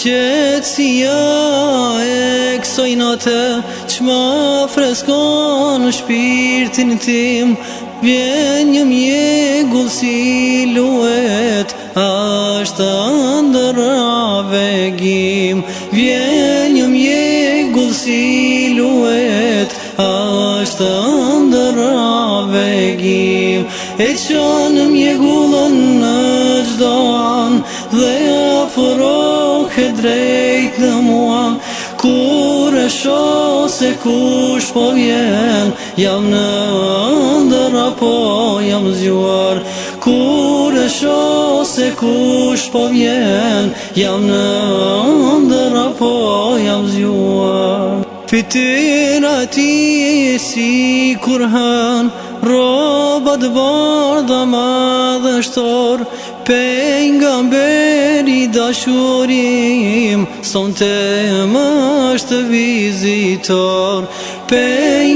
Qetësia e kësojnë atë Që ma freskon shpirtin tim Vjen një mje gullësi luet Ashtë të ndërave gim Vjen një mje gullësi luet Ashtë të ndërave gim E që në mje në gjdo Dhe afroh e drejt në mua Kur e sho se kush po vjen Jam në ndër apo jam zjuar Kur e sho se kush po vjen Jam në ndër apo jam zjuar Fitina ati si kur hën Robat bardha ma mështor Pe nga beri dashurim Son të është vizitor Pe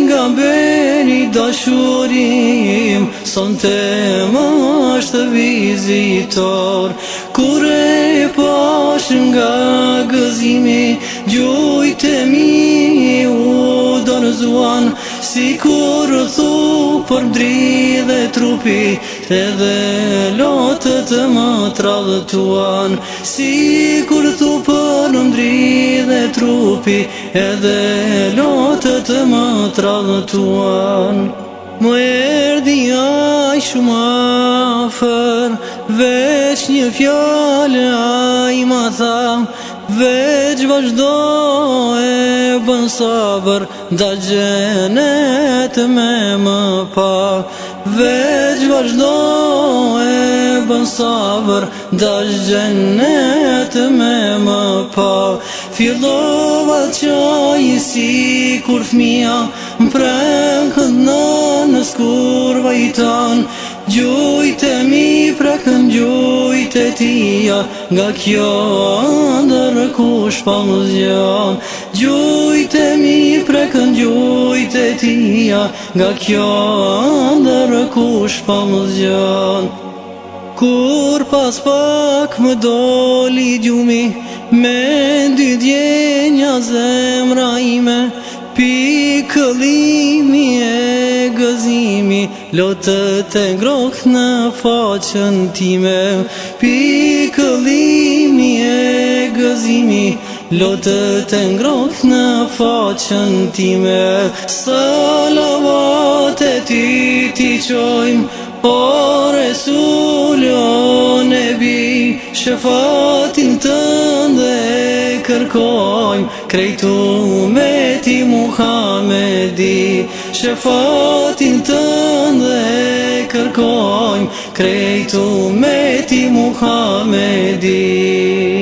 nga beri dashurim Son të është vizitor Kure pash nga gëzimi Gjojtë e mi u dërëzuan Si kur thu për mdri dhe trupi Edhe lotët më tradhëtuan Si kur t'u për nëndri dhe trupi Edhe lotët më tradhëtuan Më erdi aj shumë afer Vesh një fjale aj ma thamë Veç vazhdo e bën sabër Da gjenet me më pa Veç vazhdo e bën sabër Da gjenet me më pa Fjellova qaj si kur fmija Më prekën në në skurva i tanë e mi prekën nga kjo ndër kush pa po më zjan gjujte mi prekën gjujte tia nga kjo ndër kush pa po më zjan kur pas pak më doli gjumi me dy djenja zemra ime pi këllimi e gëzimi Lotët e ngrokë në faqën time Pi këllimi e gëzimi Lotët e ngroth në faqën time Salavat e ti ti qojmë O Resul, o Nebi Shëfatin të ndë e kërkojmë Krejtu me ti Muhamedi Shëfatin të ndë Qoj krejtu me ti Muhamedi